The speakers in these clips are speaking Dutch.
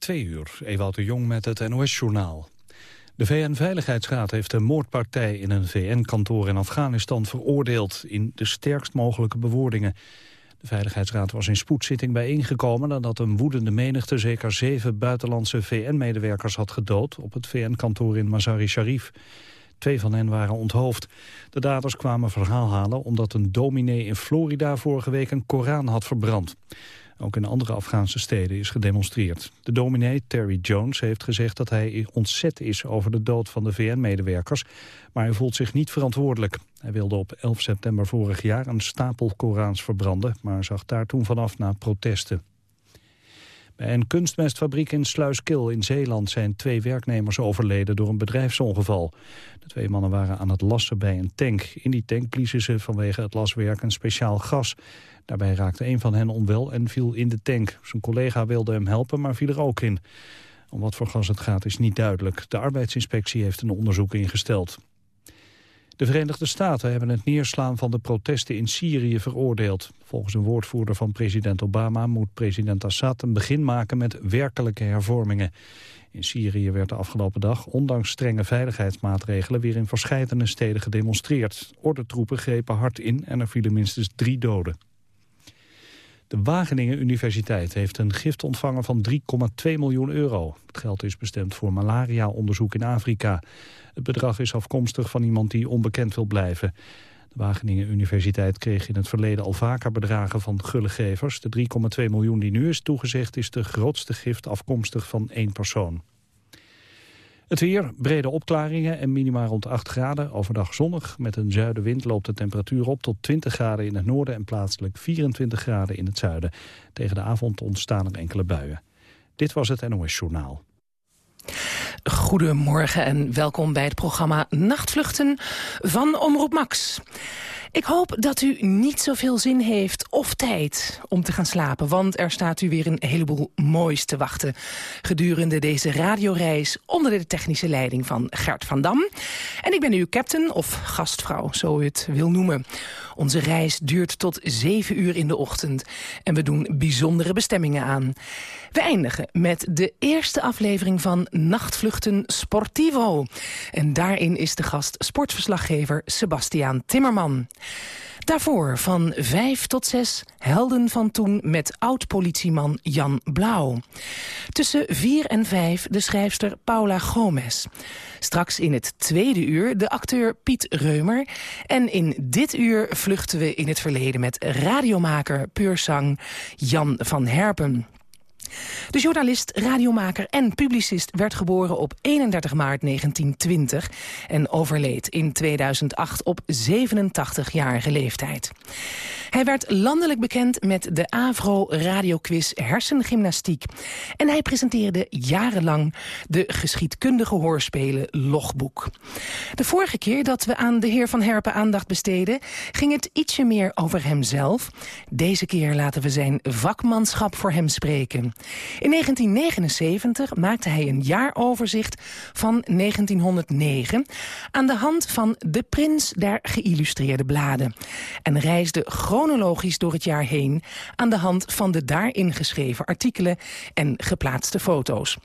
Twee uur, Ewout de Jong met het NOS-journaal. De VN-veiligheidsraad heeft een moordpartij in een VN-kantoor in Afghanistan veroordeeld in de sterkst mogelijke bewoordingen. De Veiligheidsraad was in spoedzitting bijeengekomen nadat een woedende menigte zeker zeven buitenlandse VN-medewerkers had gedood op het VN-kantoor in Mazar-i Sharif. Twee van hen waren onthoofd. De daders kwamen verhaal halen omdat een dominee in Florida vorige week een Koran had verbrand. Ook in andere Afghaanse steden is gedemonstreerd. De dominee Terry Jones heeft gezegd dat hij ontzet is over de dood van de VN-medewerkers, maar hij voelt zich niet verantwoordelijk. Hij wilde op 11 september vorig jaar een stapel Korans verbranden, maar zag daar toen vanaf na protesten. Bij een kunstmestfabriek in Sluiskil in Zeeland zijn twee werknemers overleden door een bedrijfsongeval. De twee mannen waren aan het lassen bij een tank. In die tank bliezen ze vanwege het laswerk een speciaal gas. Daarbij raakte een van hen onwel en viel in de tank. Zijn collega wilde hem helpen, maar viel er ook in. Om wat voor gas het gaat is niet duidelijk. De arbeidsinspectie heeft een onderzoek ingesteld. De Verenigde Staten hebben het neerslaan van de protesten in Syrië veroordeeld. Volgens een woordvoerder van president Obama moet president Assad een begin maken met werkelijke hervormingen. In Syrië werd de afgelopen dag, ondanks strenge veiligheidsmaatregelen, weer in verscheidene steden gedemonstreerd. Ordentroepen grepen hard in en er vielen minstens drie doden. De Wageningen Universiteit heeft een gift ontvangen van 3,2 miljoen euro. Het geld is bestemd voor malaria-onderzoek in Afrika. Het bedrag is afkomstig van iemand die onbekend wil blijven. De Wageningen Universiteit kreeg in het verleden al vaker bedragen van gullegevers. De 3,2 miljoen die nu is toegezegd is de grootste gift afkomstig van één persoon. Het weer, brede opklaringen en minima rond 8 graden. Overdag zonnig. Met een zuidenwind loopt de temperatuur op tot 20 graden in het noorden... en plaatselijk 24 graden in het zuiden. Tegen de avond ontstaan er enkele buien. Dit was het NOS Journaal. Goedemorgen en welkom bij het programma Nachtvluchten van Omroep Max. Ik hoop dat u niet zoveel zin heeft of tijd om te gaan slapen... want er staat u weer een heleboel moois te wachten... gedurende deze radioreis onder de technische leiding van Gert van Dam. En ik ben uw captain, of gastvrouw, zo u het wil noemen. Onze reis duurt tot 7 uur in de ochtend en we doen bijzondere bestemmingen aan. We eindigen met de eerste aflevering van Nachtvluchten Sportivo. En daarin is de gast sportverslaggever Sebastiaan Timmerman. Daarvoor van 5 tot 6 Helden van toen met oud-politieman Jan Blauw. Tussen 4 en 5 de schrijfster Paula Gomez. Straks in het tweede uur de acteur Piet Reumer. En in dit uur vluchten we in het verleden met radiomaker Puursang Jan van Herpen. De journalist, radiomaker en publicist werd geboren op 31 maart 1920 en overleed in 2008 op 87-jarige leeftijd. Hij werd landelijk bekend met de Avro radioquiz Hersengymnastiek en hij presenteerde jarenlang de geschiedkundige hoorspelen Logboek. De vorige keer dat we aan de heer Van Herpen aandacht besteden ging het ietsje meer over hemzelf. Deze keer laten we zijn vakmanschap voor hem spreken. In 1979 maakte hij een jaaroverzicht van 1909... aan de hand van De Prins der Geïllustreerde Bladen. En reisde chronologisch door het jaar heen... aan de hand van de daarin geschreven artikelen en geplaatste foto's.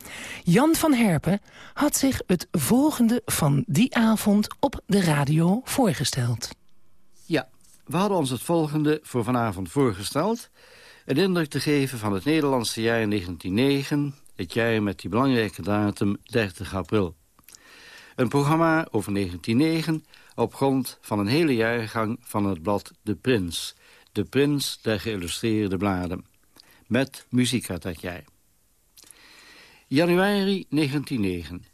Jan van Herpen had zich het volgende van die avond op de radio voorgesteld. Ja, we hadden ons het volgende voor vanavond voorgesteld een indruk te geven van het Nederlandse jaar 1909... het jaar met die belangrijke datum 30 april. Een programma over 1909 op grond van een hele jaargang van het blad De Prins... De Prins der geïllustreerde bladen. Met muziek uit dat jaar. Januari 1909.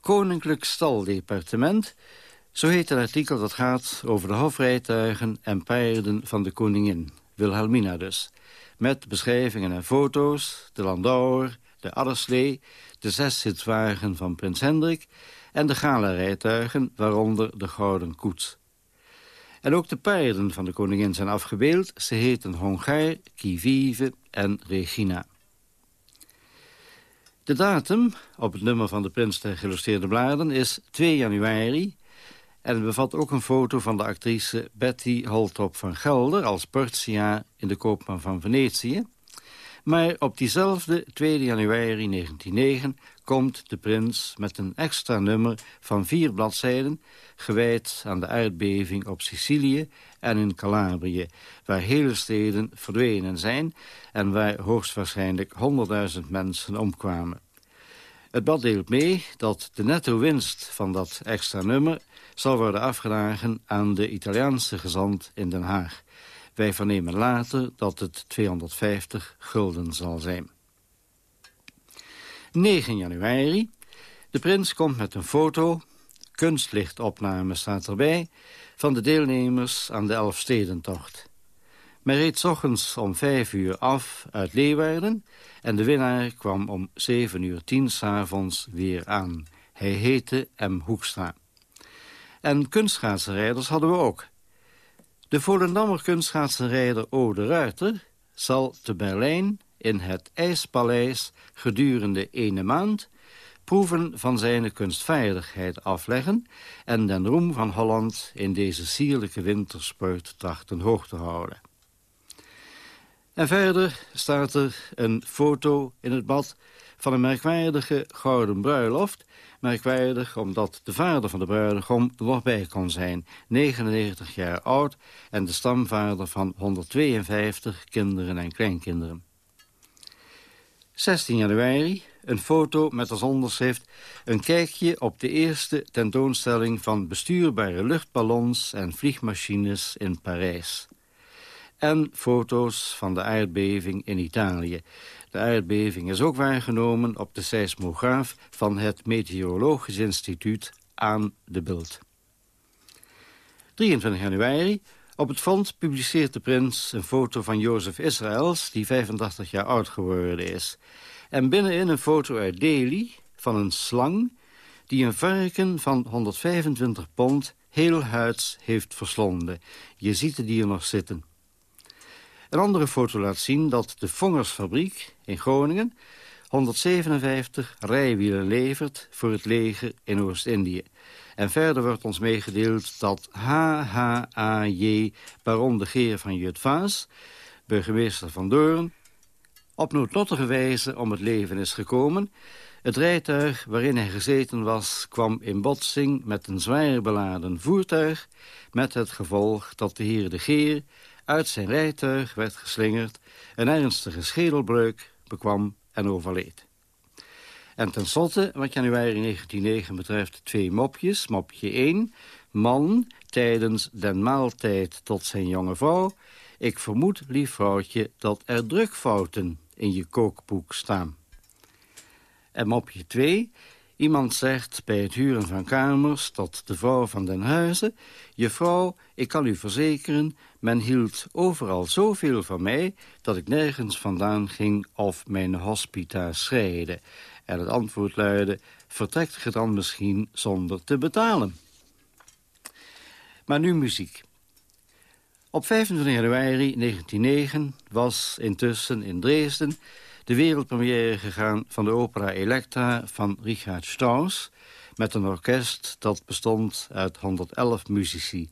Koninklijk Staldepartement... Zo heet een artikel dat gaat over de hofrijtuigen en paarden van de koningin, Wilhelmina dus met beschrijvingen en foto's, de landauer, de adderslee, de zes zitwagen van prins Hendrik en de galarijtuigen, waaronder de Gouden Koets. En ook de paarden van de koningin zijn afgebeeld. Ze heten Hongaar, Kivive en Regina. De datum op het nummer van de prins der geïllustreerde bladen is 2 januari... En het bevat ook een foto van de actrice Betty Holtop van Gelder... als Portia in de Koopman van Venetië. Maar op diezelfde 2 januari 1909 komt de prins met een extra nummer van vier bladzijden... gewijd aan de aardbeving op Sicilië en in Calabrië... waar hele steden verdwenen zijn en waar hoogstwaarschijnlijk 100.000 mensen omkwamen. Het blad deelt mee dat de netto winst van dat extra nummer... zal worden afgedragen aan de Italiaanse gezant in Den Haag. Wij vernemen later dat het 250 gulden zal zijn. 9 januari. De prins komt met een foto, kunstlichtopname staat erbij... van de deelnemers aan de Elfstedentocht. Men reed ochtends om vijf uur af uit Leeuwarden... en de winnaar kwam om zeven uur tien s'avonds weer aan. Hij heette M. Hoekstra. En kunstschaatsenrijders hadden we ook. De Volendammer kunstschaatsenrijder Ode Ruiter zal te Berlijn in het IJspaleis gedurende ene maand proeven van zijn kunstvaardigheid afleggen... en den roem van Holland in deze sierlijke wintersport trachten hoog te houden. En verder staat er een foto in het bad van een merkwaardige gouden bruiloft. Merkwaardig omdat de vader van de bruidegom er nog bij kon zijn. 99 jaar oud en de stamvader van 152 kinderen en kleinkinderen. 16 januari, een foto met als onderschrift... een kijkje op de eerste tentoonstelling van bestuurbare luchtballons en vliegmachines in Parijs. En foto's van de aardbeving in Italië. De aardbeving is ook waargenomen op de seismograaf van het Meteorologisch Instituut aan de Bult. 23 januari. Op het front publiceert de prins een foto van Jozef Israëls... die 85 jaar oud geworden is. En binnenin een foto uit Delhi van een slang... die een varken van 125 pond heel huids heeft verslonden. Je ziet het dier nog zitten. Een andere foto laat zien dat de Vongersfabriek in Groningen... 157 rijwielen levert voor het leger in Oost-Indië. En verder wordt ons meegedeeld dat HHAJ baron de Geer van Jutvaas... burgemeester van Doorn, op noodlottige wijze om het leven is gekomen... Het rijtuig waarin hij gezeten was kwam in botsing met een zwaar beladen voertuig... met het gevolg dat de heer de Geer uit zijn rijtuig werd geslingerd... een ernstige schedelbreuk bekwam en overleed. En tenslotte, wat januari 1909 betreft, twee mopjes. Mopje 1, man tijdens den maaltijd tot zijn jonge vrouw. Ik vermoed, lief vrouwtje, dat er drukfouten in je kookboek staan. En mopje 2, Iemand zegt bij het huren van kamers tot de vrouw van den huize... vrouw, ik kan u verzekeren, men hield overal zoveel van mij... dat ik nergens vandaan ging of mijn hospita schreide. En het antwoord luidde, vertrekt ge dan misschien zonder te betalen? Maar nu muziek. Op 25 januari 1909 was intussen in Dresden de wereldpremière gegaan van de opera Elektra van Richard Strauss... met een orkest dat bestond uit 111 muzici.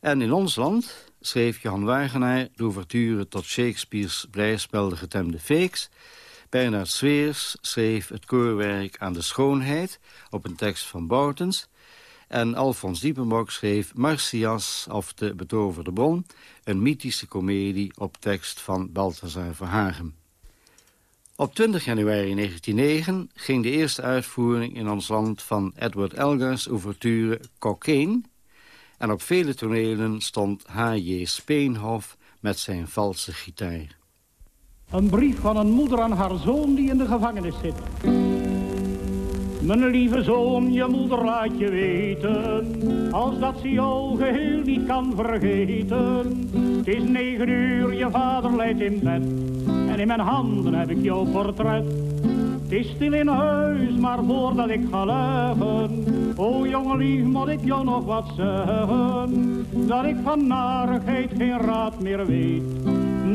En in ons land schreef Johan Wagenaar de ouverture tot Shakespeare's blijspel De Getemde Feeks... Bernard Sweers schreef het koorwerk aan de schoonheid op een tekst van Boutens... en Alfons Diepenbok schreef Marcias of de betoverde bron... een mythische komedie op tekst van Balthazar Verhagen. Op 20 januari 1909 ging de eerste uitvoering in ons land van Edward Elgar's ouverture Cocaine... en op vele tonelen stond H.J. Speenhof met zijn valse gitaar. Een brief van een moeder aan haar zoon die in de gevangenis zit. Mijn lieve zoon, je moeder laat je weten, als dat ze jou geheel niet kan vergeten. Het is negen uur, je vader leidt in bed, en in mijn handen heb ik jouw portret. Het is stil in huis, maar voordat ik ga leggen, o jongen moet ik jou nog wat zeggen. Dat ik van narigheid geen raad meer weet,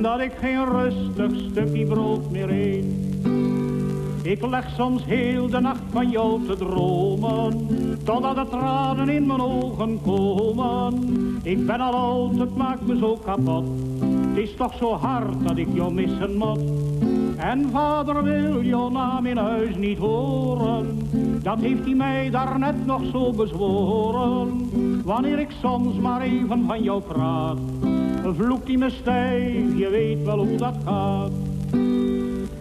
dat ik geen rustig stukje brood meer eet. Ik leg soms heel de nacht van jou te dromen, totdat de tranen in mijn ogen komen. Ik ben al oud, het maakt me zo kapot. Is toch zo hard dat ik jou missen moet. En vader wil je naam in huis niet horen. Dat heeft hij mij daarnet nog zo bezworen. Wanneer ik soms maar even van jou praat. Vloekt hij me stijf, je weet wel hoe dat gaat.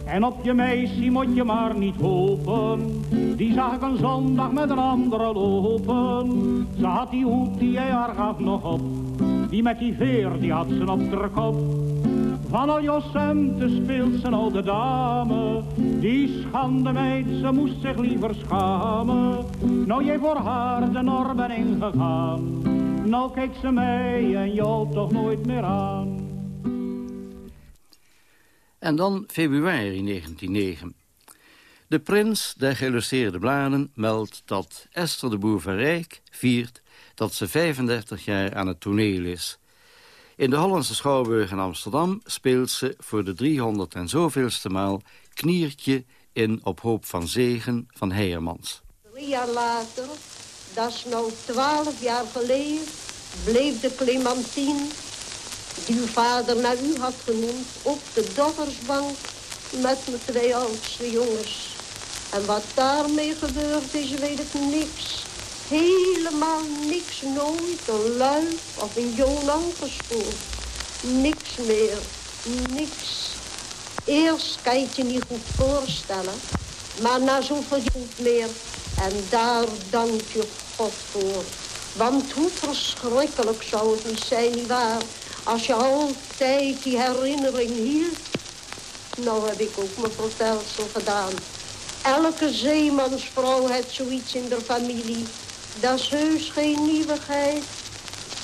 En op je meisje moet je maar niet hopen. Die zag ik een zondag met een andere lopen. Ze had die hoed die jij haar gaf nog op. Die met die veer, die had ze op de kop. Van al jouw centen speelt ze nou de dame. Die schande meid, ze moest zich liever schamen. Nou jij voor haar de norm ben ingegaan. Nou kijkt ze mij en jou toch nooit meer aan. En dan februari 1909. De prins der geïllustreerde bladen meldt dat Esther de Boer van Rijk viert dat ze 35 jaar aan het toneel is. In de Hollandse Schouwburg in Amsterdam speelt ze voor de 300 en zoveelste maal Kniertje in Op Hoop van Zegen van Heijermans. Drie jaar later, dat is nou twaalf jaar geleden, bleef de Clementine, die uw vader naar u had genoemd, op de doggersbank met mijn twee oudste jongens. En wat daarmee gebeurd is, weet ik niks. Helemaal niks, nooit een luid of een jong gespoord. Niks meer, niks. Eerst kan je het je niet goed voorstellen, maar na zoveel goed meer. En daar dank je God voor. Want hoe verschrikkelijk zou het niet zijn, nietwaar? Als je altijd die herinnering hield. Nou heb ik ook mijn vertelsel gedaan. Elke zeemansvrouw heeft zoiets in de familie. Dat is heus geen nieuwigheid.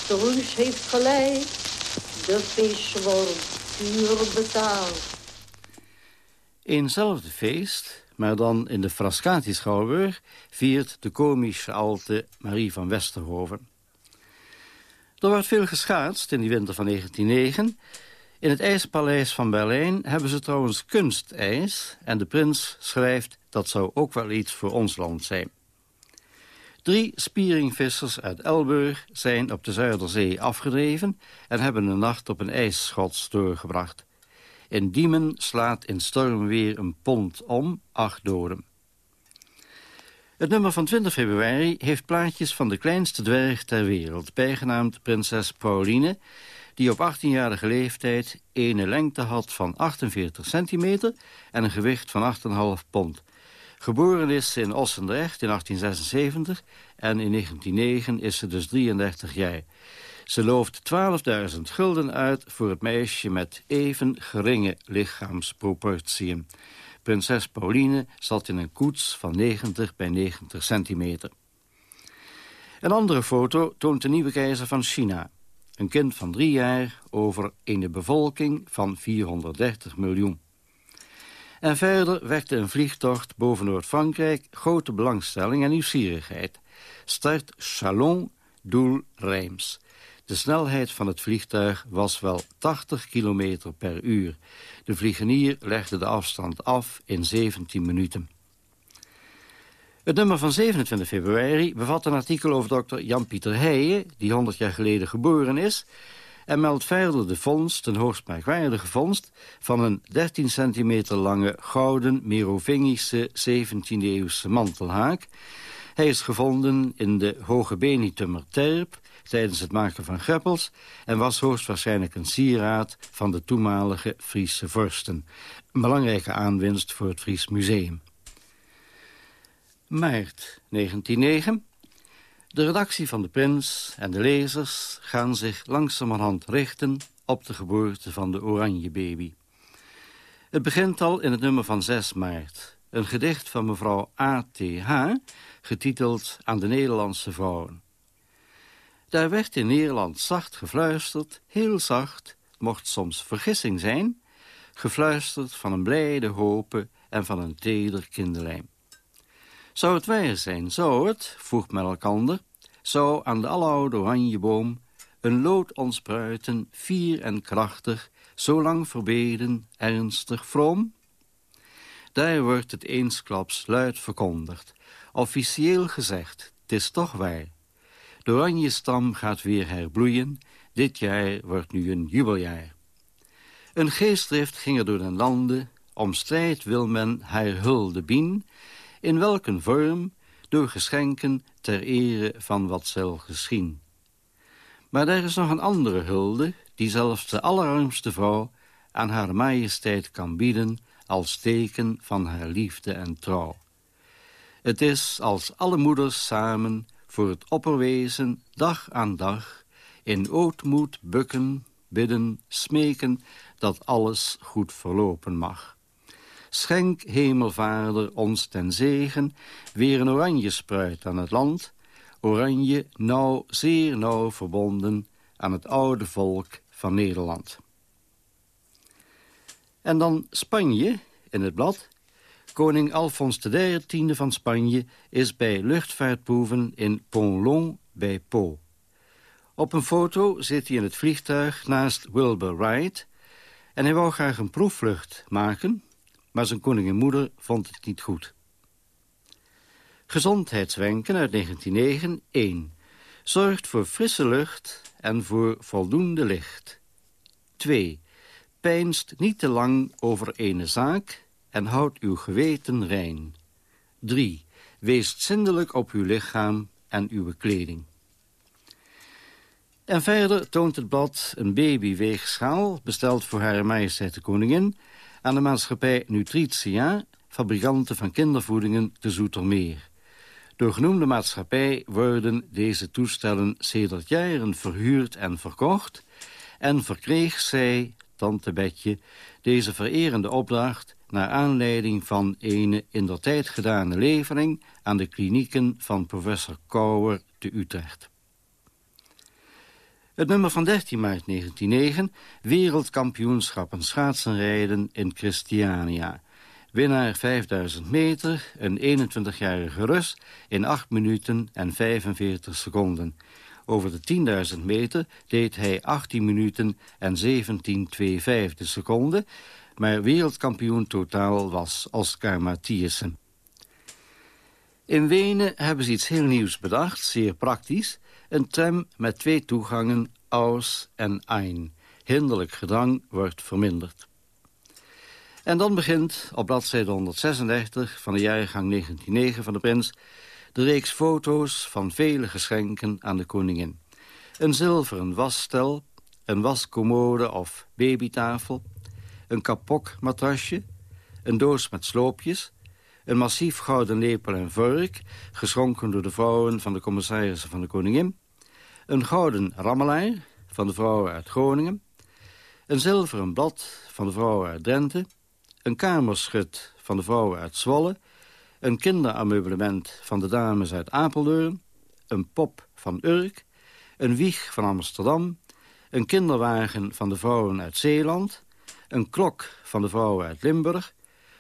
De Ruus heeft gelijk. De vis wordt duur betaald. Eenzelfde feest, maar dan in de Frascati-schouwburg... viert de komische alte Marie van Westerhoven. Er wordt veel geschaatst in die winter van 1909. In het IJspaleis van Berlijn hebben ze trouwens kunstijs... en de prins schrijft dat zou ook wel iets voor ons land zijn. Drie spieringvissers uit Elburg zijn op de Zuiderzee afgedreven... en hebben een nacht op een ijsschots doorgebracht. In Diemen slaat in stormweer een pond om, acht doden. Het nummer van 20 februari heeft plaatjes van de kleinste dwerg ter wereld... bijgenaamd prinses Pauline, die op 18-jarige leeftijd... ene lengte had van 48 centimeter en een gewicht van 8,5 pond... Geboren is ze in Ossendrecht in 1876 en in 1909 is ze dus 33 jaar. Ze looft 12.000 gulden uit voor het meisje met even geringe lichaamsproportieën. Prinses Pauline zat in een koets van 90 bij 90 centimeter. Een andere foto toont de nieuwe keizer van China. Een kind van drie jaar over een bevolking van 430 miljoen. En verder wekte een vliegtocht boven Noord-Frankrijk grote belangstelling en nieuwsgierigheid. Start Chalon, doel Reims. De snelheid van het vliegtuig was wel 80 km per uur. De vliegenier legde de afstand af in 17 minuten. Het nummer van 27 februari bevat een artikel over dokter Jan-Pieter Heijen... die 100 jaar geleden geboren is en meldt verder de vondst, een hoogst merkwaardige vondst... van een 13 centimeter lange gouden Merovingische 17e-eeuwse mantelhaak. Hij is gevonden in de Hoge Benitummer Terp tijdens het maken van greppels... en was hoogstwaarschijnlijk een sieraad van de toenmalige Friese vorsten. Een belangrijke aanwinst voor het Fries Museum. Maart 1909 de redactie van de Prins en de lezers gaan zich langzamerhand richten op de geboorte van de Oranje Baby. Het begint al in het nummer van 6 maart. Een gedicht van mevrouw A.T.H. getiteld Aan de Nederlandse vrouwen. Daar werd in Nederland zacht gefluisterd, heel zacht, mocht soms vergissing zijn, gefluisterd van een blijde hopen en van een teder kinderlijm. Zou het waar zijn, zou het, vroeg men elkander, zou aan de aloude oranjeboom een lood ontspruiten, fier en krachtig, zolang verbeden, ernstig, vroom? Daar wordt het eensklaps luid verkondigd, officieel gezegd, het is toch waar. De oranje stam gaat weer herbloeien, dit jaar wordt nu een jubeljaar. Een geestdrift ging er door de landen, om strijd wil men haar hulde bien, in welke vorm, door geschenken ter ere van wat zal geschien. Maar er is nog een andere hulde, die zelfs de allerarmste vrouw aan haar majesteit kan bieden als teken van haar liefde en trouw. Het is als alle moeders samen voor het opperwezen dag aan dag in ootmoed bukken, bidden, smeken dat alles goed verlopen mag. Schenk, hemelvader, ons ten zegen, weer een oranje spruit aan het land, oranje nauw, zeer nauw verbonden aan het oude volk van Nederland. En dan Spanje in het blad. Koning Alfons XIII van Spanje is bij luchtvaartproeven in Ponlon bij Po. Op een foto zit hij in het vliegtuig naast Wilbur Wright... en hij wou graag een proefvlucht maken... maar zijn koningin vond het niet goed. Gezondheidswenken uit 1909 1. Zorgt voor frisse lucht en voor voldoende licht. 2. Pijnst niet te lang over ene zaak en houdt uw geweten rein. 3. Wees zindelijk op uw lichaam en uw kleding. En verder toont het blad een babyweegschaal... besteld voor Hare Majesteit de Koningin... aan de maatschappij Nutritia... fabrikanten van kindervoedingen te Zoetermeer. Door genoemde maatschappij worden deze toestellen sedert jaren verhuurd en verkocht... en verkreeg zij, tante Betje, deze vererende opdracht... naar aanleiding van een in der tijd gedane levering... aan de klinieken van professor Kouwer te Utrecht. Het nummer van 13 maart 1909, wereldkampioenschappen schaatsenrijden in Christiania. Winnaar 5000 meter, een 21-jarige Rus, in 8 minuten en 45 seconden. Over de 10.000 meter deed hij 18 minuten en 17,2 vijfde seconden, maar wereldkampioen totaal was Oscar Mathiesen. In Wenen hebben ze iets heel nieuws bedacht, zeer praktisch. Een tram met twee toegangen, aus en ein. Hinderlijk gedrang wordt verminderd. En dan begint op bladzijde 136 van de jaargang 1909 van de prins... de reeks foto's van vele geschenken aan de koningin. Een zilveren wasstel, een wascommode of babytafel... een kapokmatrasje, een doos met sloopjes... een massief gouden lepel en vork... geschonken door de vrouwen van de commissarissen van de koningin een gouden rammelaar van de vrouwen uit Groningen... een zilveren blad van de vrouwen uit Drenthe... een kamerschut van de vrouwen uit Zwolle... een kinderameublement van de dames uit Apeldoorn... een pop van Urk... een wieg van Amsterdam... een kinderwagen van de vrouwen uit Zeeland... een klok van de vrouwen uit Limburg...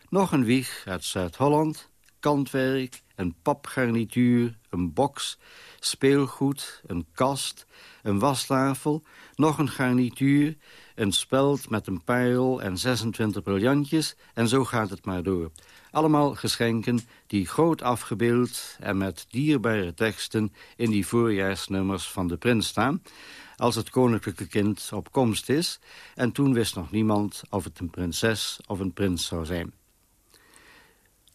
nog een wieg uit Zuid-Holland... kantwerk, een papgarnituur, een box speelgoed, een kast, een wastafel, nog een garnituur, een speld met een pijl en 26 briljantjes en zo gaat het maar door. Allemaal geschenken die groot afgebeeld en met dierbare teksten in die voorjaarsnummers van de prins staan als het koninklijke kind op komst is. En toen wist nog niemand of het een prinses of een prins zou zijn.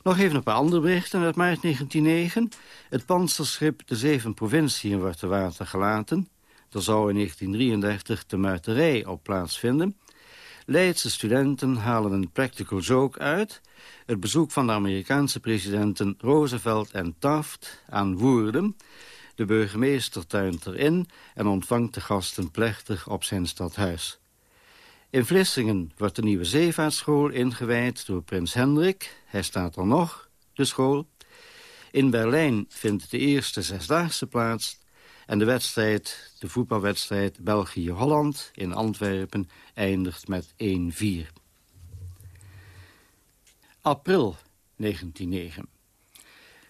Nog even een paar andere berichten uit maart 1909. Het panzerschip de Zeven Provinciën wordt te water gelaten. Er zou in 1933 de muiterij op plaatsvinden. Leidse studenten halen een practical joke uit. Het bezoek van de Amerikaanse presidenten Roosevelt en Taft aan Woerden. De burgemeester tuint erin en ontvangt de gasten plechtig op zijn stadhuis. In Vlissingen wordt de nieuwe zeevaartschool ingewijd door prins Hendrik. Hij staat er nog, de school. In Berlijn vindt de eerste zesdaagse plaats. En de wedstrijd, de voetbalwedstrijd België-Holland in Antwerpen eindigt met 1-4. April 1909.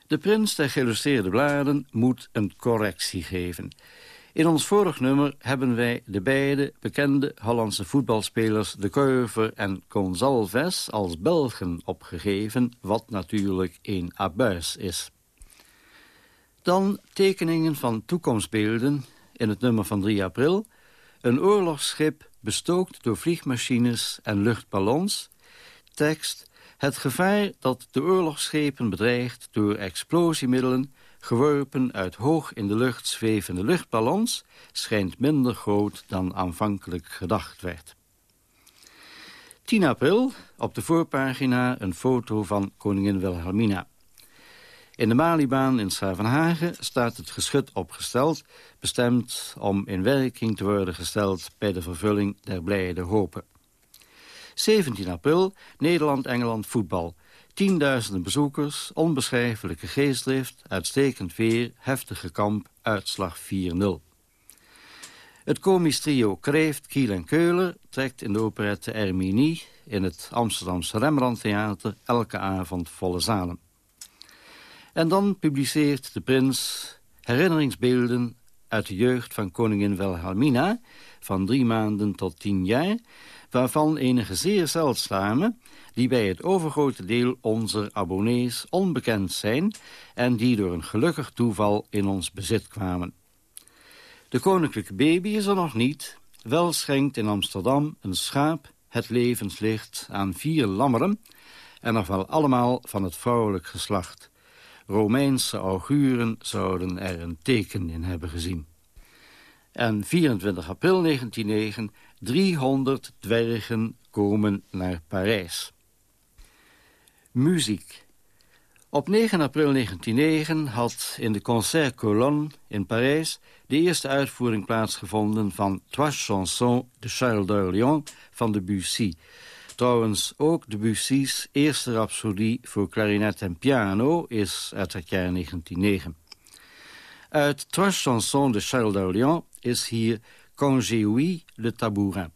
De prins der geïllustreerde bladen moet een correctie geven. In ons vorig nummer hebben wij de beide bekende Hollandse voetbalspelers De Curver en Gonzalves als Belgen opgegeven, wat natuurlijk een abuis is. Dan tekeningen van toekomstbeelden in het nummer van 3 april. Een oorlogsschip bestookt door vliegmachines en luchtballons. Tekst. Het gevaar dat de oorlogsschepen bedreigt door explosiemiddelen... geworpen uit hoog in de lucht zwevende luchtballons... schijnt minder groot dan aanvankelijk gedacht werd. 10 april, op de voorpagina een foto van koningin Wilhelmina. In de Malibaan in Schavenhagen staat het geschut opgesteld... bestemd om in werking te worden gesteld bij de vervulling der blijde hopen. 17 april, Nederland-Engeland voetbal. Tienduizenden bezoekers, onbeschrijfelijke geestdrift, uitstekend weer, heftige kamp, uitslag 4-0. Het komisch trio Kreeft, Kiel en Keulen trekt in de operette Erminie... in het Amsterdamse Rembrandttheater elke avond volle zalen. En dan publiceert de prins herinneringsbeelden uit de jeugd van koningin Wilhelmina... van drie maanden tot tien jaar waarvan enige zeer zeldzame... die bij het overgrote deel onze abonnees onbekend zijn... en die door een gelukkig toeval in ons bezit kwamen. De koninklijke baby is er nog niet. Wel schenkt in Amsterdam een schaap het levenslicht aan vier lammeren... en nog wel allemaal van het vrouwelijk geslacht. Romeinse auguren zouden er een teken in hebben gezien. En 24 april 1909 300 dwergen komen naar Parijs. Muziek. Op 9 april 1909 had in de Concert Colonne in Parijs... de eerste uitvoering plaatsgevonden van Trois chansons de Charles d'Orléans van Debussy. Trouwens, ook Debussy's eerste rhapsodie voor klarinet en piano is uit het jaar 1909. Uit Trois chansons de Charles d'Orléans is hier quand j'ai oui le tabourin.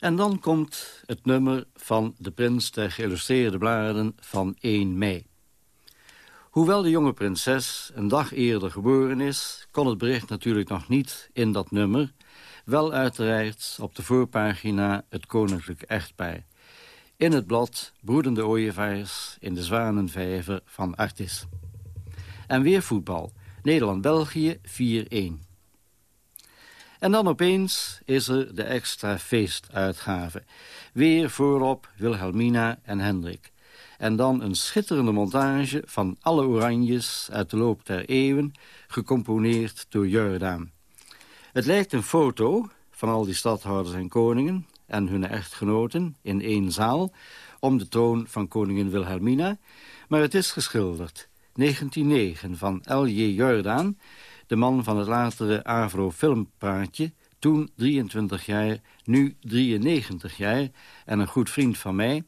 En dan komt het nummer van de prins der geïllustreerde bladen van 1 mei. Hoewel de jonge prinses een dag eerder geboren is... kon het bericht natuurlijk nog niet in dat nummer... wel uiteraard op de voorpagina het koninklijk echtpaar. In het blad broedende ooievaars in de zwanenvijver van Artis. En weer voetbal. Nederland-België 4-1. En dan opeens is er de extra feestuitgave. Weer voorop Wilhelmina en Hendrik. En dan een schitterende montage van alle oranjes uit de loop der eeuwen... gecomponeerd door Jordaan. Het lijkt een foto van al die stadhouders en koningen... en hun echtgenoten in één zaal... om de troon van koningin Wilhelmina... maar het is geschilderd. 1909 van L.J. Jordaan de man van het latere Avro filmpraatje... toen 23 jaar, nu 93 jaar en een goed vriend van mij.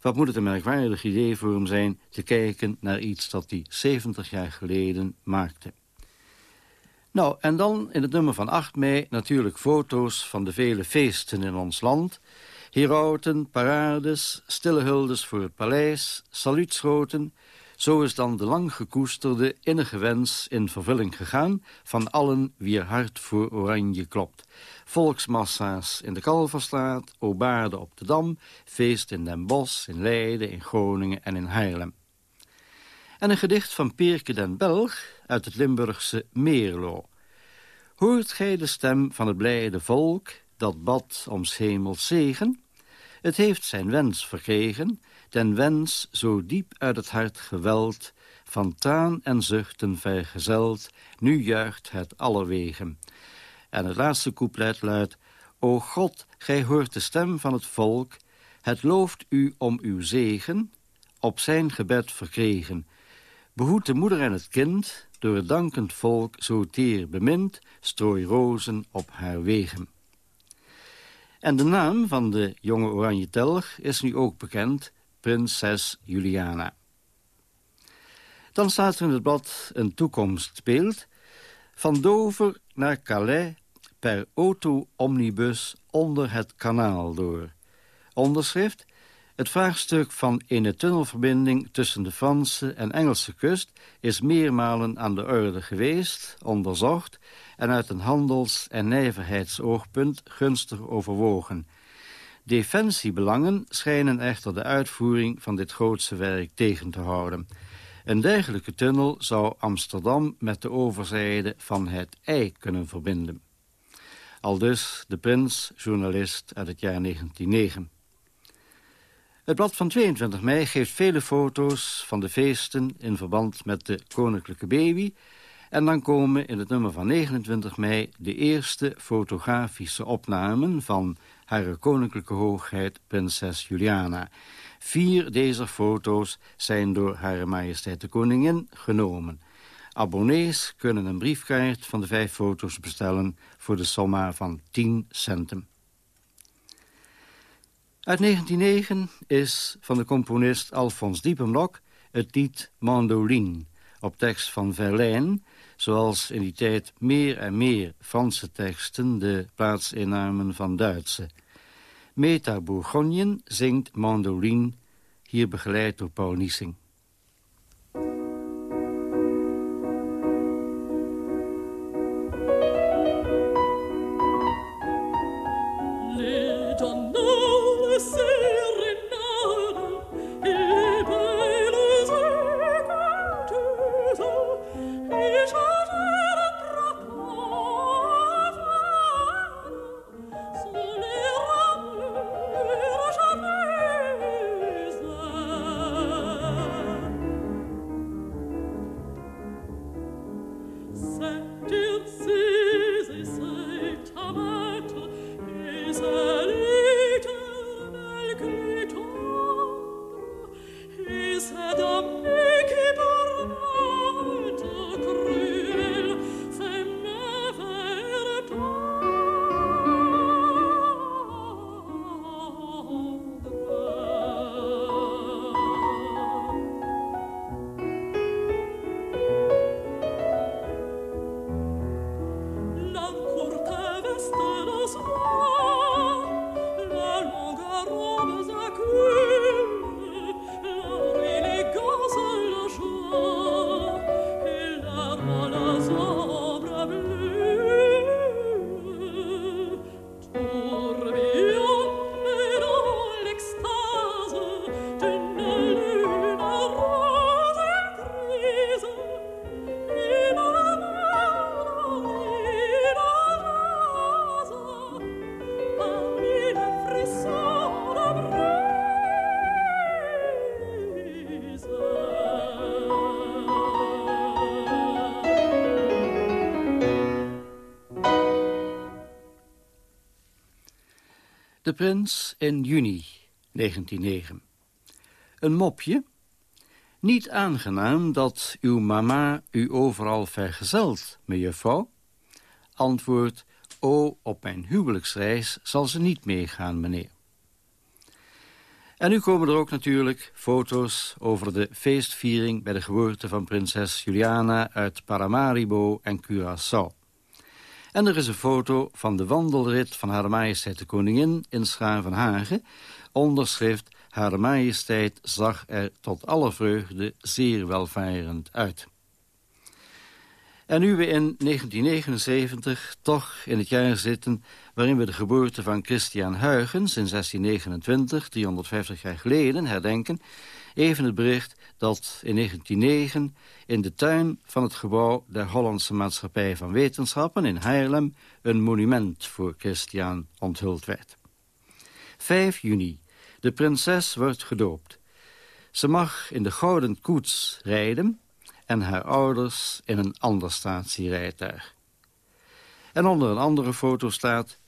Wat moet het een merkwaardig idee voor hem zijn te kijken naar iets dat hij 70 jaar geleden maakte. Nou, en dan in het nummer van 8 mei natuurlijk foto's van de vele feesten in ons land. Herauten, parades, stille huldes voor het paleis, saluutschoten. Zo is dan de lang gekoesterde innige wens in vervulling gegaan... van allen wier hart voor oranje klopt. Volksmassa's in de Kalverstraat, Obaarde op de Dam... feest in Den Bosch, in Leiden, in Groningen en in Haarlem. En een gedicht van Peerke den Belg uit het Limburgse Meerlo. Hoort gij de stem van het blijde volk dat bad om hemels zegen? Het heeft zijn wens verkregen, den wens zo diep uit het hart geweld, van traan en zuchten vergezeld, nu juicht het allerwegen. En het laatste couplet luidt, O God, gij hoort de stem van het volk, het looft u om uw zegen, op zijn gebed verkregen. Behoed de moeder en het kind, door het dankend volk zo teer bemind, strooi rozen op haar wegen. En de naam van de jonge oranje telg is nu ook bekend, prinses Juliana. Dan staat er in het blad een toekomstbeeld. Van Dover naar Calais per auto-omnibus onder het kanaal door. Onderschrift het vraagstuk van een tunnelverbinding tussen de Franse en Engelse kust is meermalen aan de orde geweest, onderzocht en uit een handels- en nijverheidsoogpunt gunstig overwogen. Defensiebelangen schijnen echter de uitvoering van dit grootse werk tegen te houden. Een dergelijke tunnel zou Amsterdam met de overzijde van het IJ kunnen verbinden. Aldus de prins, journalist uit het jaar 1909. Het blad van 22 mei geeft vele foto's van de feesten... in verband met de koninklijke baby... En dan komen in het nummer van 29 mei de eerste fotografische opnamen van Hare Koninklijke Hoogheid Prinses Juliana. Vier deze foto's zijn door Hare Majesteit de Koningin genomen. Abonnees kunnen een briefkaart van de vijf foto's bestellen voor de somma van 10 centen. Uit 1909 is van de componist Alfons Diepenblok het lied Mandoline, op tekst van Verlaine, zoals in die tijd meer en meer Franse teksten de plaats innamen van Duitse. Meta Bourgonjen zingt Mandoline, hier begeleid door Paul Niesing. De Prins in juni 1909. Een mopje. Niet aangenaam dat uw mama u overal vergezelt, mejuffrouw. Antwoord, O, op mijn huwelijksreis zal ze niet meegaan, meneer. En nu komen er ook natuurlijk foto's over de feestviering... bij de geboorte van prinses Juliana uit Paramaribo en Curaçao. En er is een foto van de wandelrit van Hare Majesteit de Koningin in Schavenhagen. Onderschrift Hare Majesteit zag er tot alle vreugde zeer welvarend uit. En nu we in 1979 toch in het jaar zitten... waarin we de geboorte van Christian Huygens in 1629, 350 jaar geleden, herdenken... even het bericht dat in 1909 in de tuin van het gebouw... der Hollandse Maatschappij van Wetenschappen in Haarlem... een monument voor Christian onthuld werd. 5 juni. De prinses wordt gedoopt. Ze mag in de gouden koets rijden en haar ouders in een ander statierijtuig. En onder een andere foto staat...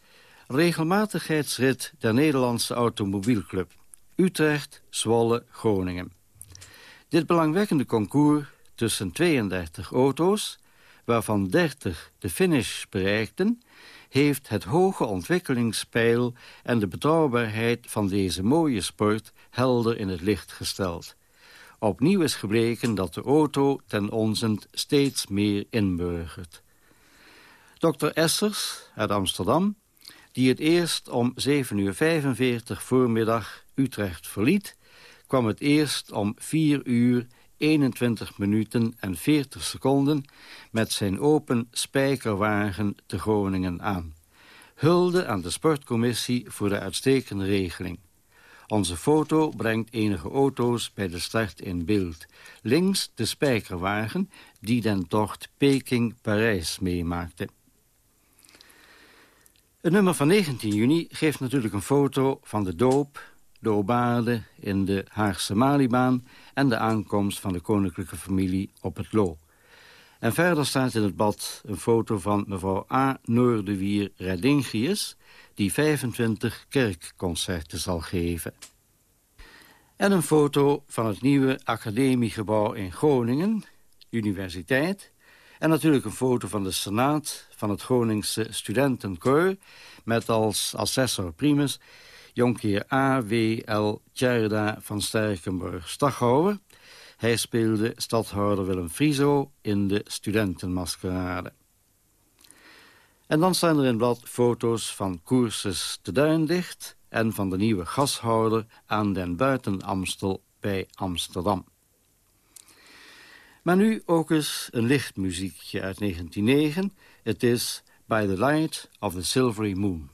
regelmatigheidsrit der Nederlandse Automobielclub. Utrecht, Zwolle, Groningen. Dit belangwekkende concours tussen 32 auto's... waarvan 30 de finish bereikten... heeft het hoge ontwikkelingspeil en de betrouwbaarheid van deze mooie sport helder in het licht gesteld. Opnieuw is gebleken dat de auto ten onzent steeds meer inburgert. Dr. Essers uit Amsterdam, die het eerst om 7.45 uur voormiddag Utrecht verliet... kwam het eerst om 4 uur 21 minuten en 40 seconden... met zijn open spijkerwagen te Groningen aan. Hulde aan de sportcommissie voor de uitstekende regeling. Onze foto brengt enige auto's bij de start in beeld. Links de spijkerwagen die den tocht Peking-Parijs meemaakte. Het nummer van 19 juni geeft natuurlijk een foto van de doop, de obaarde in de Haagse Malibaan... en de aankomst van de koninklijke familie op het Loo. En verder staat in het bad een foto van mevrouw A. Noordewier Redingius die 25 kerkconcerten zal geven. En een foto van het nieuwe academiegebouw in Groningen, universiteit. En natuurlijk een foto van de senaat van het Groningse studentenkoor... met als assessor primus jonkheer A.W.L. Tjerda van Sterkenburg-Stachouwer. Hij speelde stadhouder Willem Frieso in de studentenmaskerade. En dan staan er in blad foto's van Koerses te Duindicht... en van de nieuwe gashouder aan den Buitenamstel bij Amsterdam. Maar nu ook eens een lichtmuziekje uit 1909. Het is By the Light of the Silvery Moon.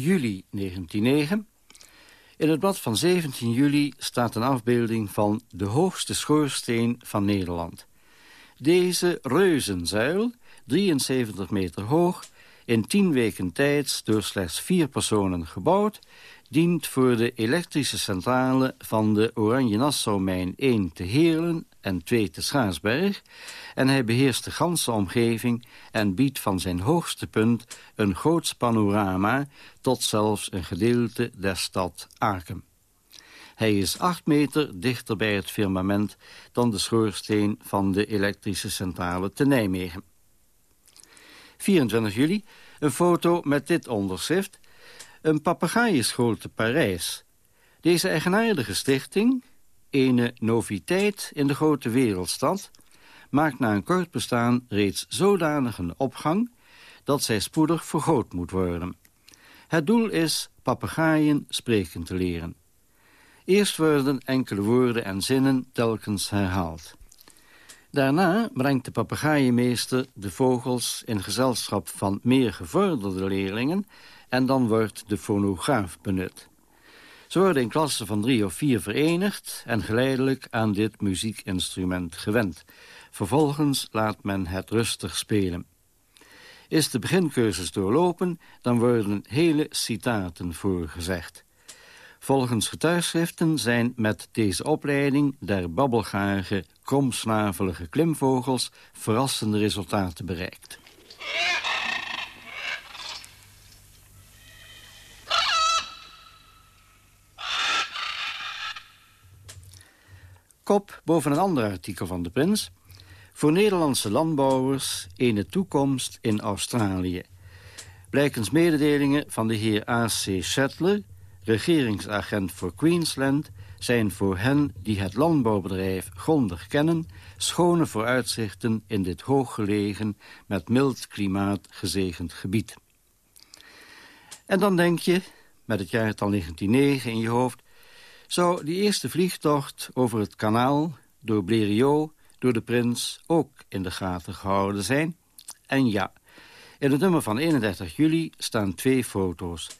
juli 1909. In het blad van 17 juli staat een afbeelding van de hoogste schoorsteen van Nederland. Deze reuzenzuil, 73 meter hoog, in 10 weken tijd door slechts vier personen gebouwd, dient voor de elektrische centrale van de Oranje-Nassau-mijn 1 te Heerlen en 2 te Schaarsberg en hij beheerst de ganse omgeving en biedt van zijn hoogste punt een groots panorama tot zelfs een gedeelte der stad Aken. Hij is acht meter dichter bij het firmament dan de schoorsteen van de elektrische centrale te Nijmegen. 24 juli, een foto met dit onderschrift. Een papegaaienschool te Parijs. Deze eigenaardige stichting, ene noviteit in de grote wereldstad maakt na een kort bestaan reeds zodanig een opgang... dat zij spoedig vergroot moet worden. Het doel is papegaaien spreken te leren. Eerst worden enkele woorden en zinnen telkens herhaald. Daarna brengt de papegaaienmeester de vogels in gezelschap van meer gevorderde leerlingen... en dan wordt de fonograaf benut. Ze worden in klassen van drie of vier verenigd... en geleidelijk aan dit muziekinstrument gewend. Vervolgens laat men het rustig spelen. Is de begincursus doorlopen, dan worden hele citaten voorgezegd. Volgens getuigschriften zijn met deze opleiding der babbelgarige, kromsnavelige klimvogels verrassende resultaten bereikt. Kop boven een ander artikel van de prins. Voor Nederlandse landbouwers een toekomst in Australië. Blijkens mededelingen van de heer A.C. Shetler, regeringsagent voor Queensland... zijn voor hen die het landbouwbedrijf grondig kennen... schone vooruitzichten in dit hooggelegen, met mild klimaat gezegend gebied. En dan denk je, met het jaartal 1909 in je hoofd... zou die eerste vliegtocht over het kanaal door Blériot door de prins ook in de gaten gehouden zijn. En ja, in het nummer van 31 juli staan twee foto's.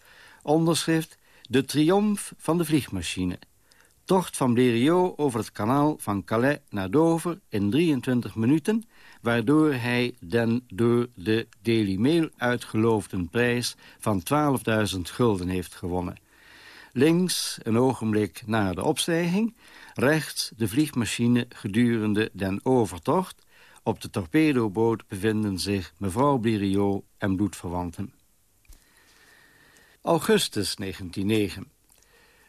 Onderschrift De triomf van de vliegmachine. Tocht van Blériot over het kanaal van Calais naar Dover in 23 minuten... waardoor hij den door de Daily Mail uitgeloofde prijs van 12.000 gulden heeft gewonnen. Links, een ogenblik na de opstijging, Rechts de vliegmachine gedurende den overtocht. Op de torpedoboot bevinden zich mevrouw Blériot en bloedverwanten. Augustus 1909.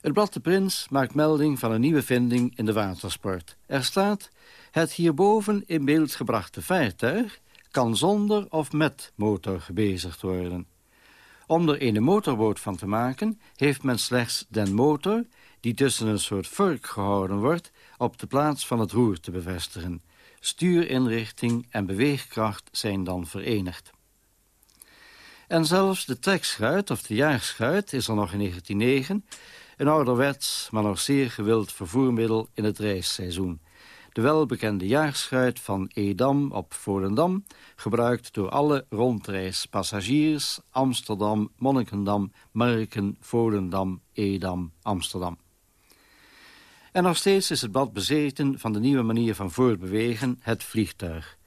Het blad De Prins maakt melding van een nieuwe vinding in de watersport. Er staat, het hierboven in beeld gebrachte vaartuig kan zonder of met motor gebezigd worden. Om er een motorboot van te maken, heeft men slechts den motor die tussen een soort vork gehouden wordt... op de plaats van het roer te bevestigen. Stuurinrichting en beweegkracht zijn dan verenigd. En zelfs de trekschuit of de jaarschuit is er nog in 1909... een ouderwets, maar nog zeer gewild vervoermiddel in het reisseizoen. De welbekende jaarschuit van Edam op Volendam... gebruikt door alle rondreispassagiers Amsterdam, Monnikendam, Marken, Volendam, Edam, Amsterdam. En nog steeds is het blad bezeten van de nieuwe manier van voortbewegen, het vliegtuig.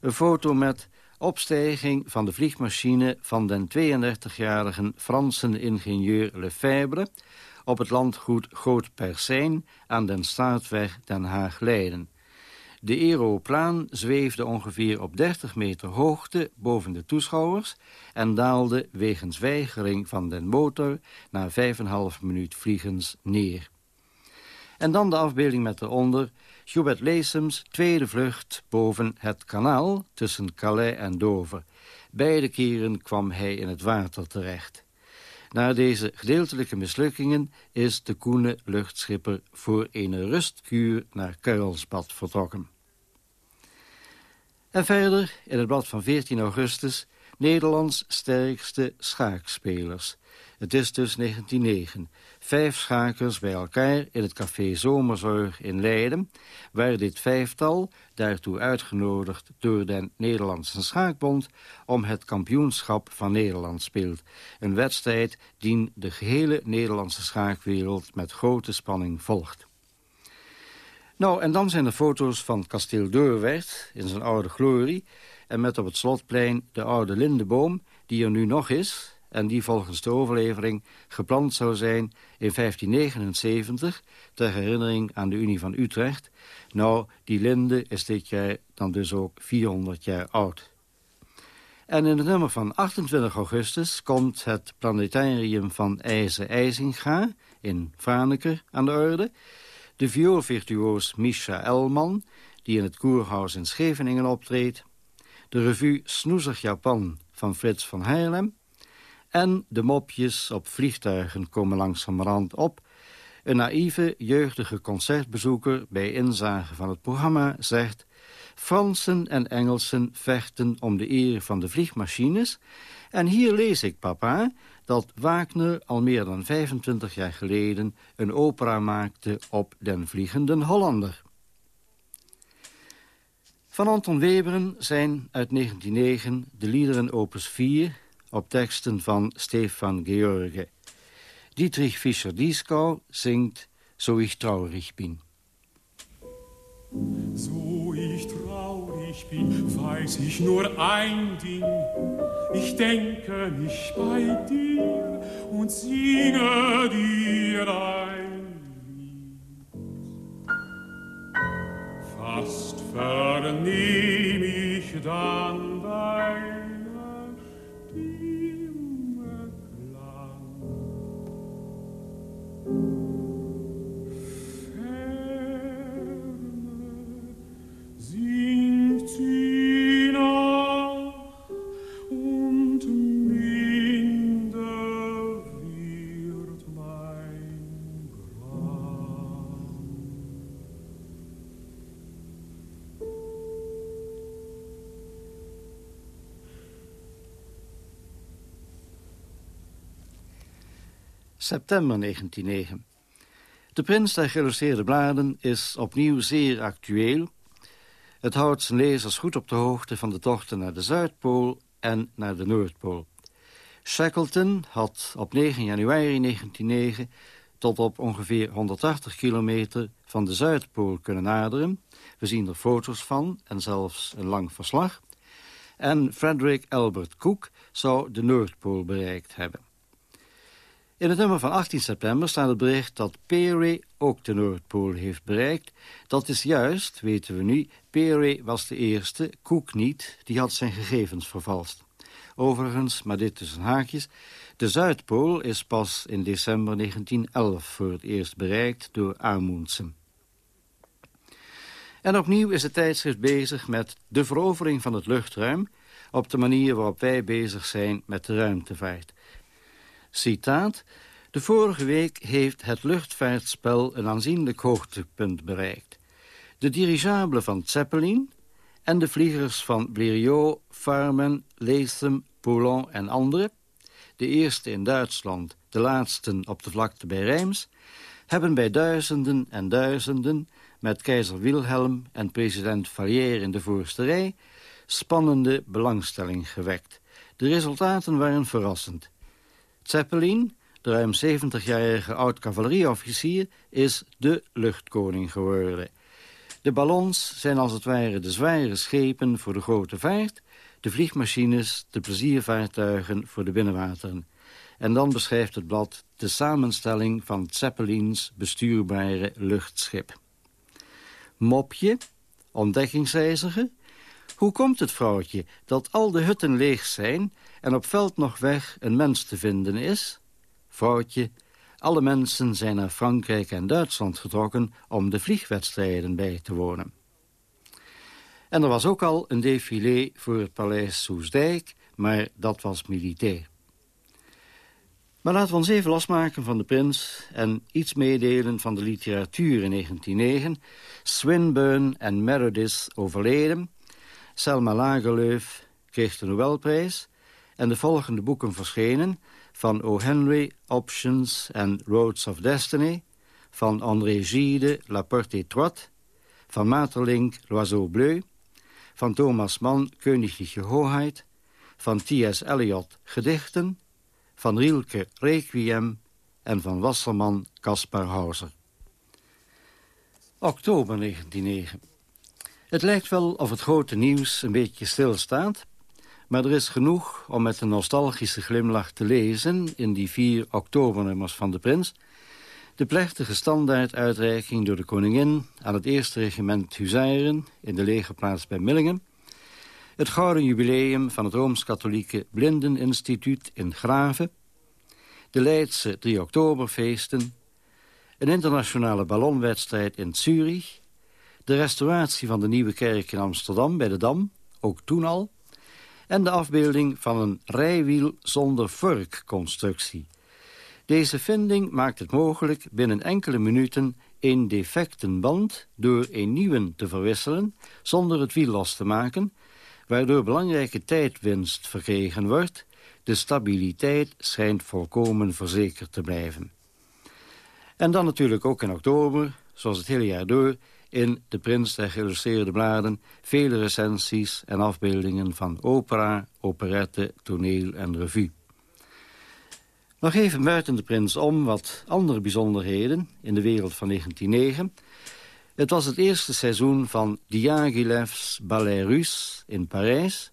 Een foto met opstijging van de vliegmachine van den 32-jarige Franse ingenieur Lefebvre op het landgoed Groot Persijn aan den Staatweg Den Haag-Leiden. De aeroplaan zweefde ongeveer op 30 meter hoogte boven de toeschouwers... en daalde wegens weigering van den motor na 5,5 minuut vliegens neer. En dan de afbeelding met eronder Hubert Leesems tweede vlucht boven het kanaal tussen Calais en Dover. Beide keren kwam hij in het water terecht. Na deze gedeeltelijke mislukkingen is de koene luchtschipper voor een rustkuur naar Kuilsbad vertrokken. En verder, in het blad van 14 augustus, Nederlands sterkste schaakspelers. Het is dus 1909. Vijf schakers bij elkaar in het café Zomerzorg in Leiden... waar dit vijftal, daartoe uitgenodigd door de Nederlandse Schaakbond... om het kampioenschap van Nederland speelt. Een wedstrijd die de gehele Nederlandse schaakwereld met grote spanning volgt. Nou, en dan zijn er foto's van kasteel Doorwerth in zijn oude glorie... en met op het slotplein de oude lindeboom, die er nu nog is en die volgens de overlevering gepland zou zijn in 1579... ter herinnering aan de Unie van Utrecht. Nou, die linde is dit jaar dan dus ook 400 jaar oud. En in het nummer van 28 augustus komt het planetarium van IJzer IJzinga in Franeker aan de orde. De vioolvirtuoos Misha Elman, die in het Koerhuis in Scheveningen optreedt. De revue Snoezig Japan van Frits van Heirlem en de mopjes op vliegtuigen komen langzamerhand op. Een naïeve, jeugdige concertbezoeker bij inzage van het programma zegt... Fransen en Engelsen vechten om de eer van de vliegmachines... en hier lees ik, papa, dat Wagner al meer dan 25 jaar geleden... een opera maakte op Den Vliegende Hollander. Van Anton Weberen zijn uit 1909 de liederen opus 4 op teksten van Stefan George. Dietrich Fischer-Dieskau zingt So ich traurig bin. So ich traurig bin, weiß ich nur ein Ding. Ich denke mich bei dir und singe dir ein. Fast vernehm ich dann dein september 1909. De prins der geïllustreerde bladen is opnieuw zeer actueel. Het houdt zijn lezers goed op de hoogte van de tochten naar de Zuidpool en naar de Noordpool. Shackleton had op 9 januari 1909 tot op ongeveer 180 kilometer van de Zuidpool kunnen naderen. We zien er foto's van en zelfs een lang verslag. En Frederick Albert Cook zou de Noordpool bereikt hebben. In het nummer van 18 september staat het bericht dat Peary ook de Noordpool heeft bereikt. Dat is juist, weten we nu. Peary was de eerste, Cook niet, die had zijn gegevens vervalst. Overigens, maar dit tussen haakjes, de Zuidpool is pas in december 1911 voor het eerst bereikt door Amundsen. En opnieuw is het tijdschrift bezig met de verovering van het luchtruim... op de manier waarop wij bezig zijn met de ruimtevaart. Citaat. De vorige week heeft het luchtvaartspel een aanzienlijk hoogtepunt bereikt. De dirigeable van Zeppelin en de vliegers van Blériot, Farman, Latham, Poulon en anderen... de eerste in Duitsland, de laatste op de vlakte bij Reims... hebben bij duizenden en duizenden met keizer Wilhelm en president Valier in de voorste rij... spannende belangstelling gewekt. De resultaten waren verrassend. Zeppelin, de ruim 70-jarige oud-cavalerieofficier, is de luchtkoning geworden. De ballons zijn als het ware de zware schepen voor de grote vaart. de vliegmachines, de pleziervaartuigen voor de binnenwateren. En dan beschrijft het blad de samenstelling van Zeppelins bestuurbare luchtschip. Mopje, ontdekkingsreiziger. Hoe komt het, vrouwtje, dat al de hutten leeg zijn... en op veld nog weg een mens te vinden is? Vrouwtje, alle mensen zijn naar Frankrijk en Duitsland getrokken... om de vliegwedstrijden bij te wonen. En er was ook al een défilé voor het paleis Soesdijk... maar dat was militair. Maar laten we ons even losmaken van de prins... en iets meedelen van de literatuur in 1909. Swinburne en Meredith overleden. Selma Lagerlöf kreeg de Nobelprijs... en de volgende boeken verschenen... van O. Henry, Options en Roads of Destiny... van André Gide, La Porte Étroite... van Maeterlinck, L'Oiseau Bleu... van Thomas Mann, Königliche Hoheit... van T.S. Eliot, Gedichten van Rielke Requiem en van Wasserman Caspar Hauser. Oktober 1909. Het lijkt wel of het grote nieuws een beetje stilstaat... maar er is genoeg om met een nostalgische glimlach te lezen... in die vier oktobernummers van de prins... de plechtige standaarduitreiking door de koningin... aan het eerste regiment Huzaren in de legerplaats bij Millingen... het gouden jubileum van het Rooms-Katholieke Blindeninstituut in Graven... de Leidse 3 oktoberfeesten... een internationale ballonwedstrijd in Zurich... de restauratie van de Nieuwe Kerk in Amsterdam bij de Dam, ook toen al... en de afbeelding van een rijwiel zonder vorkconstructie. Deze vinding maakt het mogelijk binnen enkele minuten een defecten band door een nieuwe te verwisselen zonder het wiel los te maken, waardoor belangrijke tijdwinst verkregen wordt. De stabiliteit schijnt volkomen verzekerd te blijven. En dan natuurlijk ook in oktober, zoals het hele jaar door... in de Prins der geïllustreerde bladen... vele recensies en afbeeldingen van opera, operette, toneel en revue. Nog even buiten de Prins om wat andere bijzonderheden... in de wereld van 1909... Het was het eerste seizoen van Diaghilev's Ballet Russe in Parijs.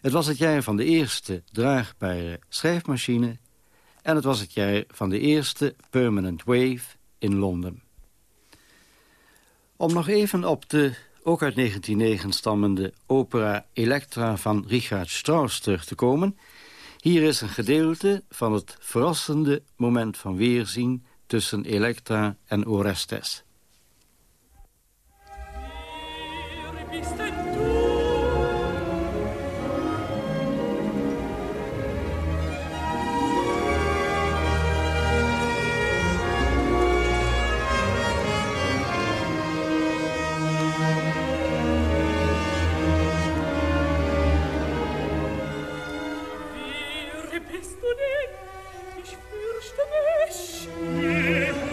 Het was het jaar van de eerste draagbare schrijfmachine... en het was het jaar van de eerste Permanent Wave in Londen. Om nog even op de ook uit 1909 stammende opera Elektra van Richard Strauss terug te komen... hier is een gedeelte van het verrassende moment van weerzien... tussen Elektra en Orestes. nicht.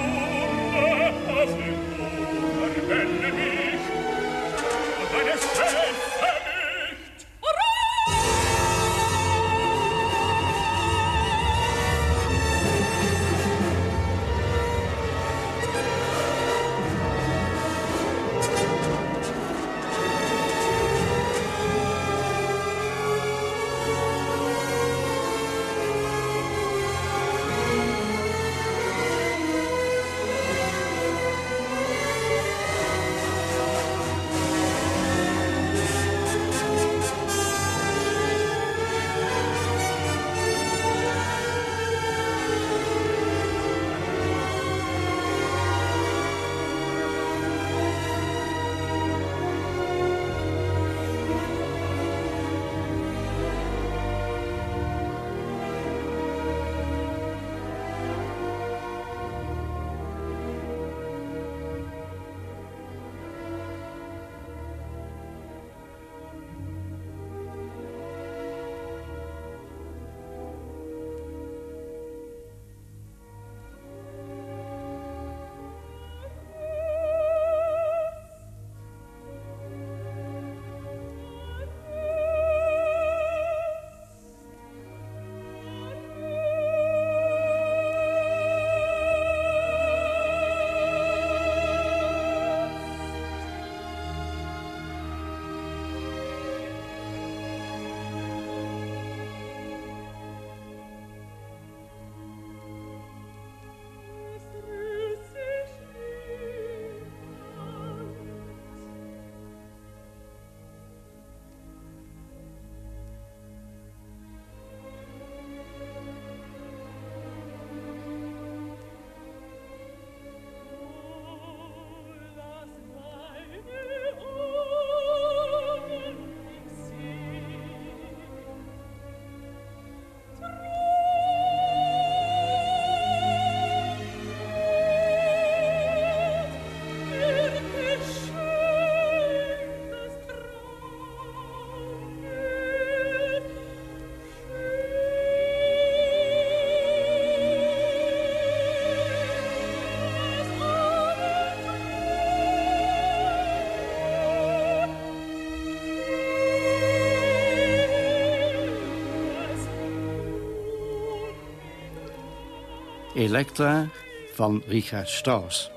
Elektra van Richard Strauss.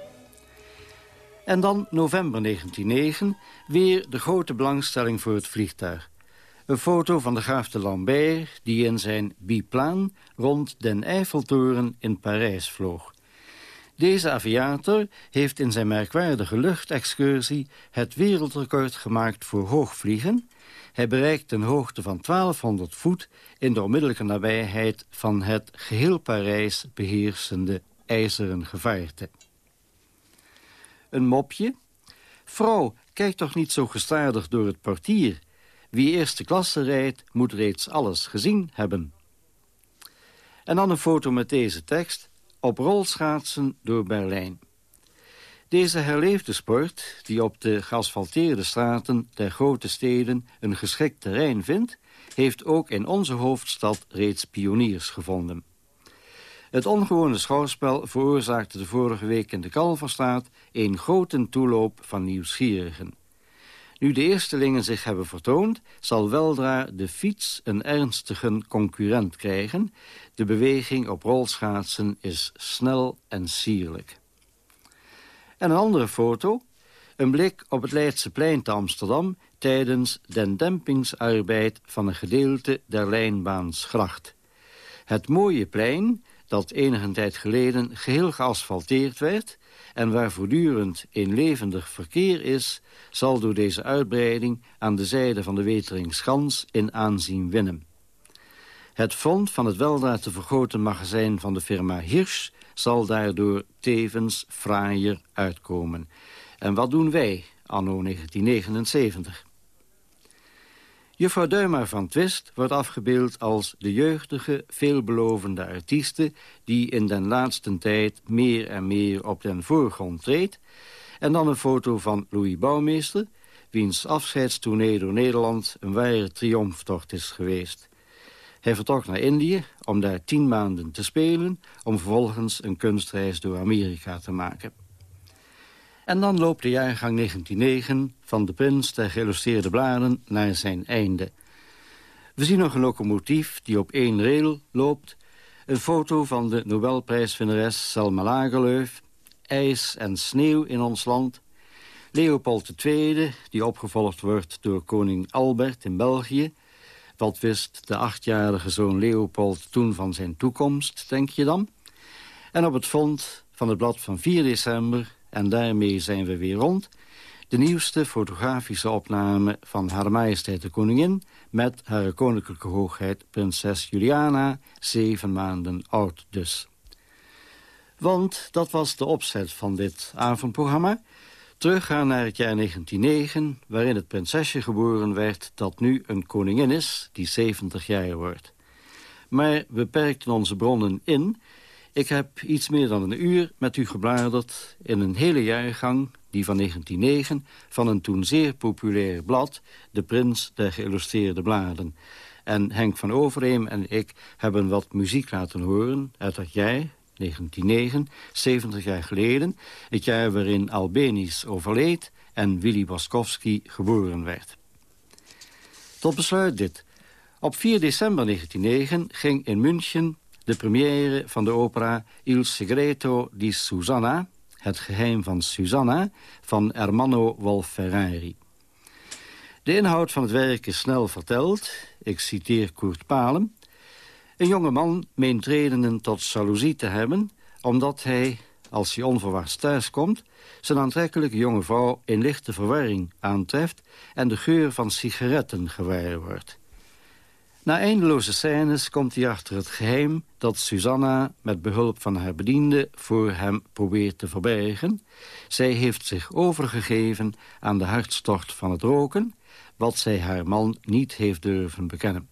En dan november 1909, weer de grote belangstelling voor het vliegtuig. Een foto van de graaf de Lambert die in zijn biplaan rond den Eiffeltoren in Parijs vloog. Deze aviator heeft in zijn merkwaardige luchtexcursie het wereldrecord gemaakt voor hoogvliegen. Hij bereikt een hoogte van 1200 voet in de onmiddellijke nabijheid van het geheel Parijs beheersende ijzeren gevaarte. Een mopje? Vrouw, kijk toch niet zo gestadig door het portier. Wie eerste klasse rijdt, moet reeds alles gezien hebben. En dan een foto met deze tekst. Op rolschaatsen door Berlijn. Deze herleefde sport, die op de geasfalteerde straten der grote steden een geschikt terrein vindt, heeft ook in onze hoofdstad reeds pioniers gevonden. Het ongewone schouwspel veroorzaakte de vorige week in de Kalverstraat een grote toeloop van nieuwsgierigen. Nu de eerstelingen zich hebben vertoond, zal weldra de fiets een ernstige concurrent krijgen. De beweging op rolschaatsen is snel en sierlijk. En een andere foto, een blik op het Leidseplein te Amsterdam... tijdens den dempingsarbeid van een gedeelte der lijnbaansgracht. Het mooie plein, dat enige tijd geleden geheel geasfalteerd werd en waar voortdurend een levendig verkeer is... zal door deze uitbreiding aan de zijde van de Weteringschans in aanzien winnen. Het front van het weldra te vergroten magazijn van de firma Hirsch... zal daardoor tevens fraaier uitkomen. En wat doen wij, anno 1979? Juffrouw Duima van Twist wordt afgebeeld als de jeugdige, veelbelovende artieste... die in den laatste tijd meer en meer op den voorgrond treedt. En dan een foto van Louis Bouwmeester... wiens afscheidstournee door Nederland een ware triomftocht is geweest. Hij vertrok naar Indië om daar tien maanden te spelen... om vervolgens een kunstreis door Amerika te maken. En dan loopt de jaargang 1909 van de prins der geïllustreerde bladen naar zijn einde. We zien nog een locomotief die op één rail loopt... een foto van de Nobelprijswinneres Selma Lagerlöf... ijs en sneeuw in ons land... Leopold II, die opgevolgd wordt door koning Albert in België... Wat wist de achtjarige zoon Leopold toen van zijn toekomst, denk je dan? En op het fond van het blad van 4 december en daarmee zijn we weer rond. De nieuwste fotografische opname van Haar Majesteit de Koningin... met haar koninklijke hoogheid prinses Juliana, zeven maanden oud dus. Want dat was de opzet van dit avondprogramma. Teruggaan naar het jaar 1909, waarin het prinsesje geboren werd... dat nu een koningin is, die 70 jaar wordt. Maar we perkten onze bronnen in ik heb iets meer dan een uur met u gebladerd in een hele jaargang, die van 1909, van een toen zeer populair blad, De Prins der Geïllustreerde Bladen. En Henk van Overheem en ik hebben wat muziek laten horen uit dat jaar, 1909, 70 jaar geleden, het jaar waarin Albenisch overleed en Willy Boskowski geboren werd. Tot besluit dit. Op 4 december 1909 ging in München de première van de opera Il Segreto di Susanna... Het geheim van Susanna van Ermanno Wolferrari. De inhoud van het werk is snel verteld. Ik citeer Kurt Palem. Een jonge man meent redenen tot jaloezie te hebben... omdat hij, als hij onverwachts thuiskomt... zijn aantrekkelijke jonge vrouw in lichte verwarring aantreft... en de geur van sigaretten gewaar wordt. Na eindeloze scènes komt hij achter het geheim dat Susanna met behulp van haar bediende voor hem probeert te verbergen. Zij heeft zich overgegeven aan de hartstocht van het roken, wat zij haar man niet heeft durven bekennen.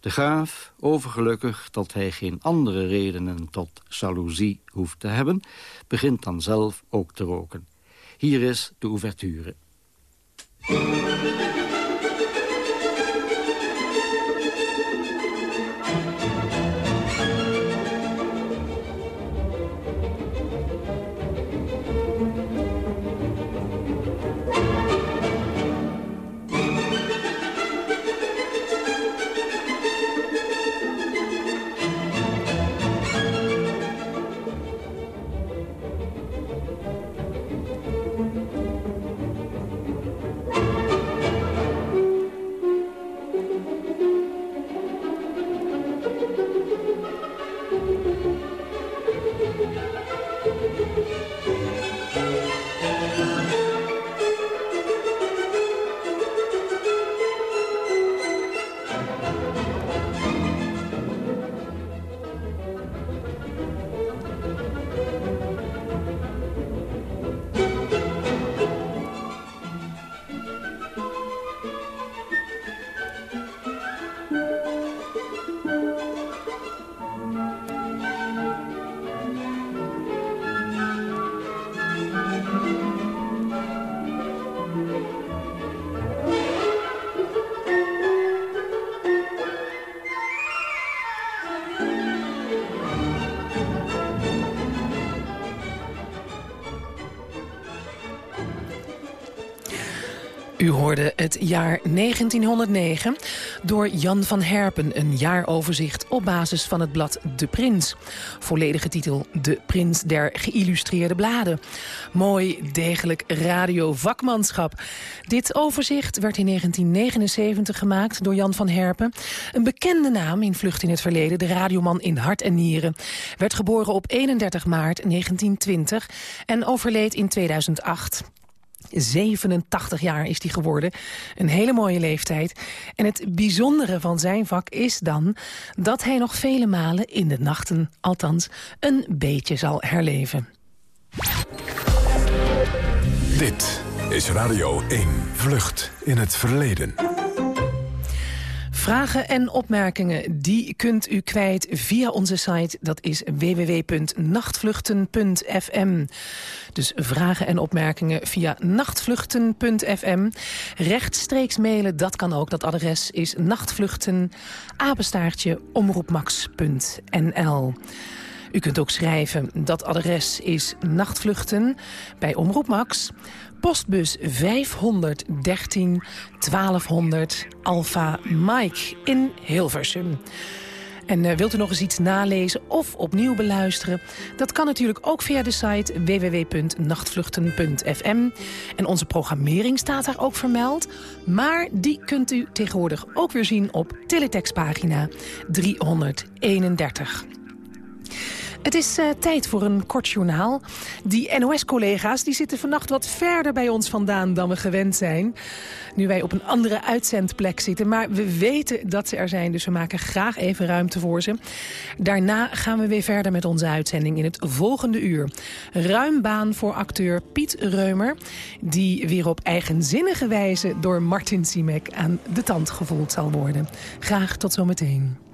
De graaf, overgelukkig dat hij geen andere redenen tot jaloezie hoeft te hebben, begint dan zelf ook te roken. Hier is de ouverture. Het jaar 1909 door Jan van Herpen. Een jaaroverzicht op basis van het blad De Prins. Volledige titel De Prins der geïllustreerde bladen. Mooi, degelijk radiovakmanschap. Dit overzicht werd in 1979 gemaakt door Jan van Herpen. Een bekende naam in Vlucht in het Verleden, de radioman in hart en nieren. Werd geboren op 31 maart 1920 en overleed in 2008. 87 jaar is hij geworden. Een hele mooie leeftijd. En het bijzondere van zijn vak is dan... dat hij nog vele malen in de nachten, althans, een beetje zal herleven. Dit is Radio 1 Vlucht in het Verleden. Vragen en opmerkingen, die kunt u kwijt via onze site. Dat is www.nachtvluchten.fm. Dus vragen en opmerkingen via nachtvluchten.fm. Rechtstreeks mailen, dat kan ook. Dat adres is nachtvluchten, apenstaartje, omroepmax.nl. U kunt ook schrijven. Dat adres is Nachtvluchten bij Omroep Max. Postbus 513 1200 Alpha Mike in Hilversum. En uh, wilt u nog eens iets nalezen of opnieuw beluisteren? Dat kan natuurlijk ook via de site www.nachtvluchten.fm. En onze programmering staat daar ook vermeld. Maar die kunt u tegenwoordig ook weer zien op teletextpagina 331. Het is uh, tijd voor een kort journaal. Die NOS-collega's die zitten vannacht wat verder bij ons vandaan dan we gewend zijn. Nu wij op een andere uitzendplek zitten. Maar we weten dat ze er zijn, dus we maken graag even ruimte voor ze. Daarna gaan we weer verder met onze uitzending in het volgende uur. Ruim baan voor acteur Piet Reumer. Die weer op eigenzinnige wijze door Martin Simek aan de tand gevoeld zal worden. Graag tot zometeen.